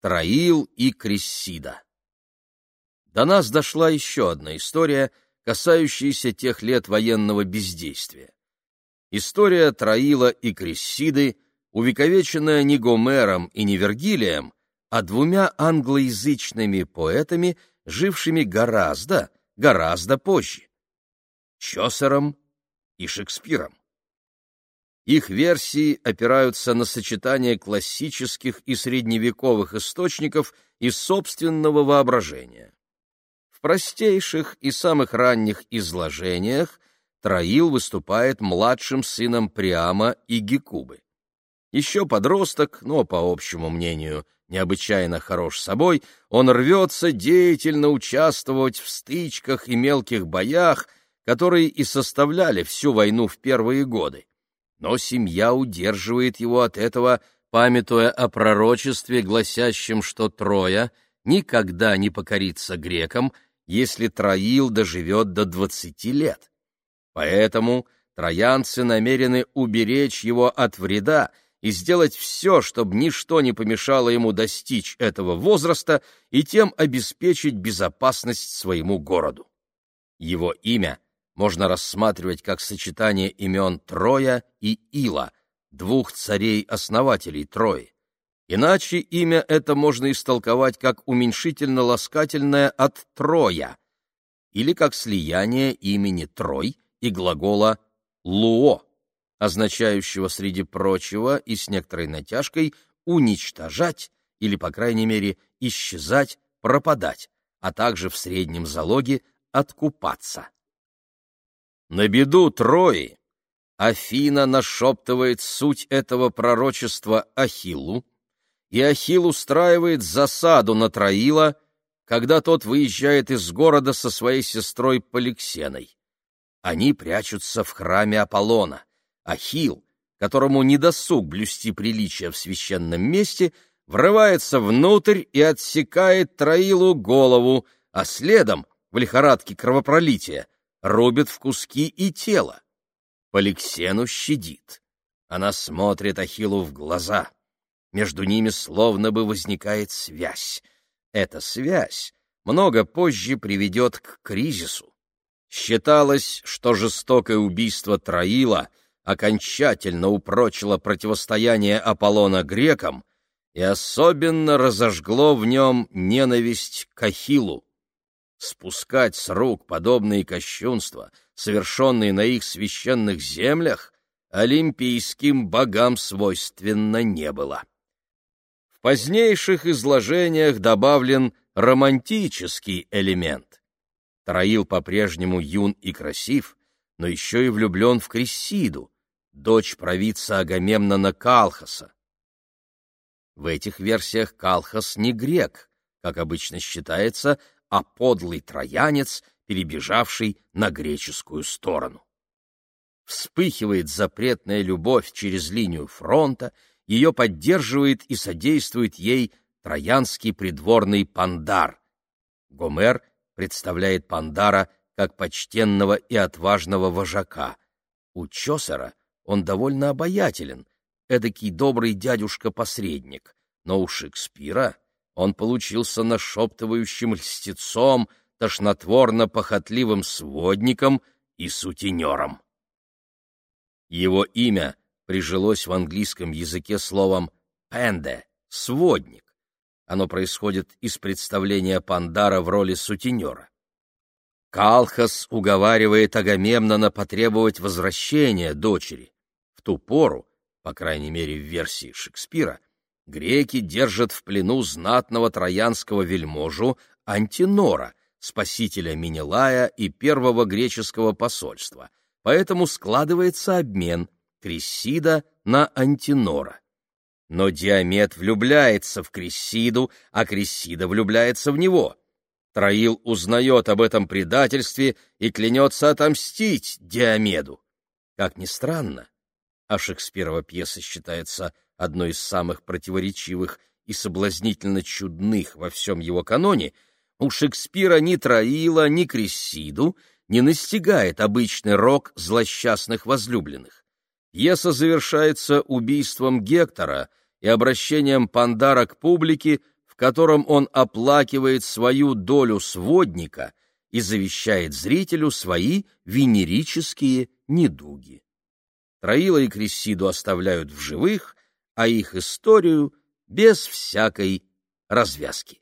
Троил и Крессида. До нас дошла еще одна история, касающаяся тех лет военного бездействия. История Троила и Крессиды, увековеченная не Гомером и не Вергилием, а двумя англоязычными поэтами, жившими гораздо, гораздо позже — Чосером и Шекспиром. Их версии опираются на сочетание классических и средневековых источников и собственного воображения. В простейших и самых ранних изложениях Троил выступает младшим сыном Приама и Гекубы. Еще подросток, но, по общему мнению, необычайно хорош собой, он рвется деятельно участвовать в стычках и мелких боях, которые и составляли всю войну в первые годы. Но семья удерживает его от этого, памятуя о пророчестве, гласящем, что Троя никогда не покорится грекам, если Троил доживет до двадцати лет. Поэтому троянцы намерены уберечь его от вреда и сделать все, чтобы ничто не помешало ему достичь этого возраста и тем обеспечить безопасность своему городу. Его имя можно рассматривать как сочетание имен Троя и Ила, двух царей-основателей Трои. Иначе имя это можно истолковать как уменьшительно-ласкательное от Троя или как слияние имени Трой и глагола «луо», означающего, среди прочего, и с некоторой натяжкой, уничтожать или, по крайней мере, исчезать, пропадать, а также в среднем залоге откупаться. На беду Трои Афина нашептывает суть этого пророчества Ахиллу, и Ахилл устраивает засаду на Троила, когда тот выезжает из города со своей сестрой Поликсеной. Они прячутся в храме Аполлона. Ахилл, которому не досуг блюсти приличия в священном месте, врывается внутрь и отсекает Троилу голову, а следом, в лихорадке кровопролития, рубит в куски и тело. Поликсену щадит. Она смотрит Ахиллу в глаза. Между ними словно бы возникает связь. Эта связь много позже приведет к кризису. Считалось, что жестокое убийство Троила окончательно упрочило противостояние Аполлона грекам и особенно разожгло в нем ненависть к Ахиллу. Спускать с рук подобные кощунства, совершенные на их священных землях, олимпийским богам свойственно не было. В позднейших изложениях добавлен романтический элемент. Троил по-прежнему юн и красив, но еще и влюблен в Крессиду, дочь провидца Агамемнона Калхаса. В этих версиях Калхас не грек, как обычно считается, а подлый троянец, перебежавший на греческую сторону. Вспыхивает запретная любовь через линию фронта, ее поддерживает и содействует ей троянский придворный Пандар. Гомер представляет Пандара как почтенного и отважного вожака. У Чосера он довольно обаятелен, эдакий добрый дядюшка-посредник, но у Шекспира он получился нашептывающим льстецом, тошнотворно-похотливым сводником и сутенером. Его имя прижилось в английском языке словом «пенде» — «сводник». Оно происходит из представления Пандара в роли сутенера. Калхас уговаривает Агамемнона потребовать возвращения дочери. В ту пору, по крайней мере в версии Шекспира, греки держат в плену знатного троянского вельможу Антинора, спасителя Минелая и первого греческого посольства, поэтому складывается обмен — Крессида на Антинора. Но Диамет влюбляется в Крессиду, а Крессида влюбляется в него. Троил узнает об этом предательстве и клянется отомстить Диомеду. Как ни странно, а Шекспирова пьеса считается одной из самых противоречивых и соблазнительно чудных во всем его каноне, у Шекспира ни Троила, ни Крессиду не настигает обычный рок злосчастных возлюбленных. Пьеса завершается убийством Гектора и обращением Пандара к публике, в котором он оплакивает свою долю сводника и завещает зрителю свои венерические недуги. Троила и Крессиду оставляют в живых, а их историю без всякой развязки.